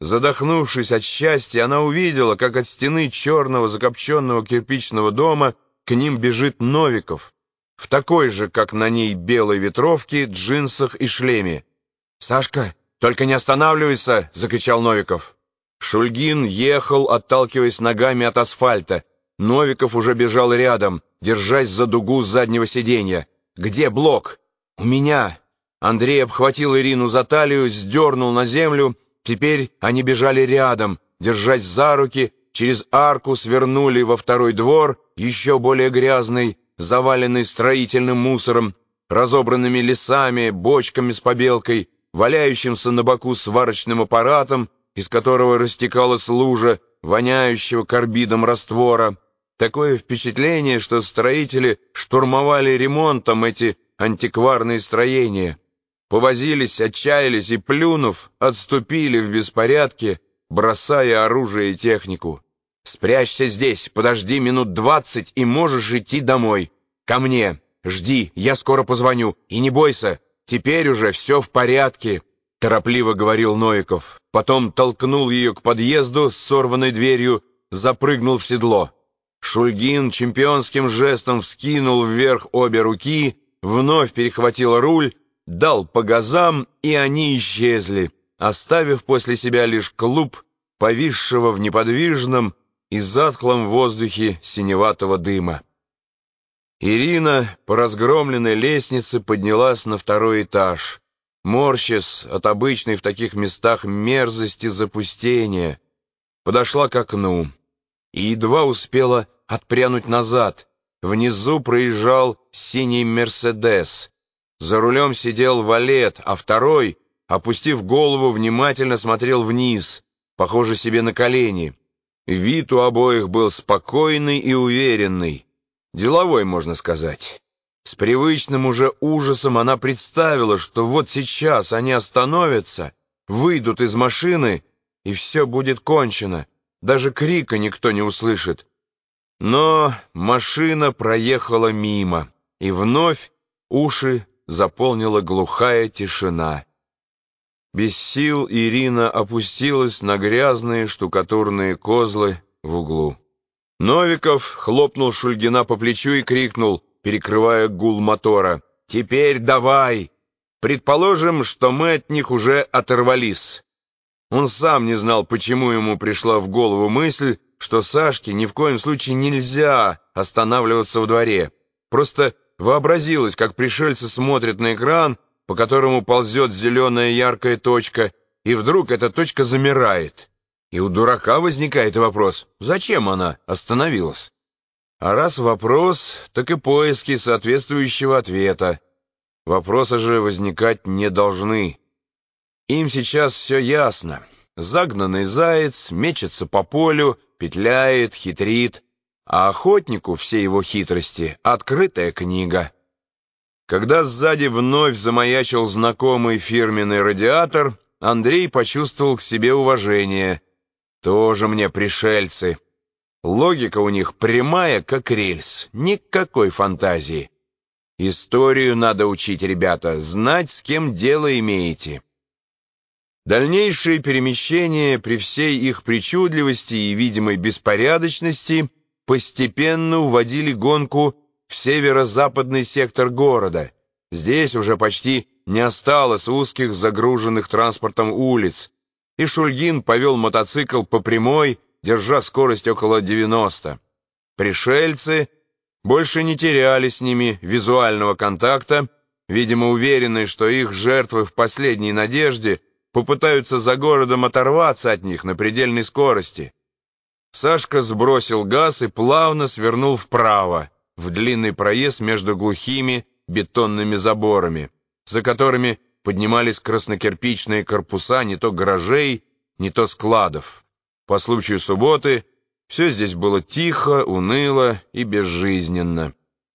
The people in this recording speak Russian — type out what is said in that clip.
Задохнувшись от счастья, она увидела, как от стены черного закопченного кирпичного дома к ним бежит Новиков, в такой же, как на ней, белой ветровке, джинсах и шлеме. «Сашка, только не останавливайся!» — закричал Новиков. Шульгин ехал, отталкиваясь ногами от асфальта. Новиков уже бежал рядом, держась за дугу заднего сиденья. «Где блок?» «У меня!» Андрей обхватил Ирину за талию, сдернул на землю. Теперь они бежали рядом, держась за руки, через арку свернули во второй двор, еще более грязный, заваленный строительным мусором, разобранными лесами, бочками с побелкой, валяющимся на боку сварочным аппаратом, из которого растекалась лужа, воняющего карбидом раствора. Такое впечатление, что строители штурмовали ремонтом эти антикварные строения. Повозились, отчаялись и, плюнув, отступили в беспорядке, бросая оружие и технику. «Спрячься здесь, подожди минут двадцать и можешь идти домой. Ко мне. Жди, я скоро позвоню. И не бойся, теперь уже все в порядке», — торопливо говорил Новиков. Потом толкнул ее к подъезду с сорванной дверью, запрыгнул в седло. Шульгин чемпионским жестом вскинул вверх обе руки, вновь перехватил руль, дал по газам, и они исчезли, оставив после себя лишь клуб, повисшего в неподвижном и затхлом воздухе синеватого дыма. Ирина по разгромленной лестнице поднялась на второй этаж, морщась от обычной в таких местах мерзости запустения, подошла к окну и едва успела отпрянуть назад. Внизу проезжал синий «Мерседес», за рулем сидел валет, а второй, опустив голову, внимательно смотрел вниз, похоже себе на колени. Вид у обоих был спокойный и уверенный, деловой, можно сказать. С привычным уже ужасом она представила, что вот сейчас они остановятся, выйдут из машины, и все будет кончено. Даже крика никто не услышит. Но машина проехала мимо, и вновь уши заполнила глухая тишина. Без сил Ирина опустилась на грязные штукатурные козлы в углу. Новиков хлопнул Шульгина по плечу и крикнул, перекрывая гул мотора, «Теперь давай! Предположим, что мы от них уже оторвались». Он сам не знал, почему ему пришла в голову мысль, что Сашке ни в коем случае нельзя останавливаться во дворе. Просто Вообразилось, как пришельцы смотрят на экран, по которому ползет зеленая яркая точка, и вдруг эта точка замирает. И у дурака возникает вопрос, зачем она остановилась? А раз вопрос, так и поиски соответствующего ответа. Вопросы же возникать не должны. Им сейчас все ясно. Загнанный заяц мечется по полю, петляет, хитрит, а охотнику все его хитрости — открытая книга. Когда сзади вновь замаячил знакомый фирменный радиатор, Андрей почувствовал к себе уважение. Тоже мне пришельцы. Логика у них прямая, как рельс, никакой фантазии. Историю надо учить, ребята, знать, с кем дело имеете. Дальнейшие перемещения при всей их причудливости и видимой беспорядочности — постепенно уводили гонку в северо-западный сектор города. Здесь уже почти не осталось узких загруженных транспортом улиц, и Шульгин повел мотоцикл по прямой, держа скорость около 90. Пришельцы больше не теряли с ними визуального контакта, видимо, уверенные, что их жертвы в последней надежде попытаются за городом оторваться от них на предельной скорости. Сашка сбросил газ и плавно свернул вправо, в длинный проезд между глухими бетонными заборами, за которыми поднимались краснокирпичные корпуса не то гаражей, не то складов. По случаю субботы все здесь было тихо, уныло и безжизненно.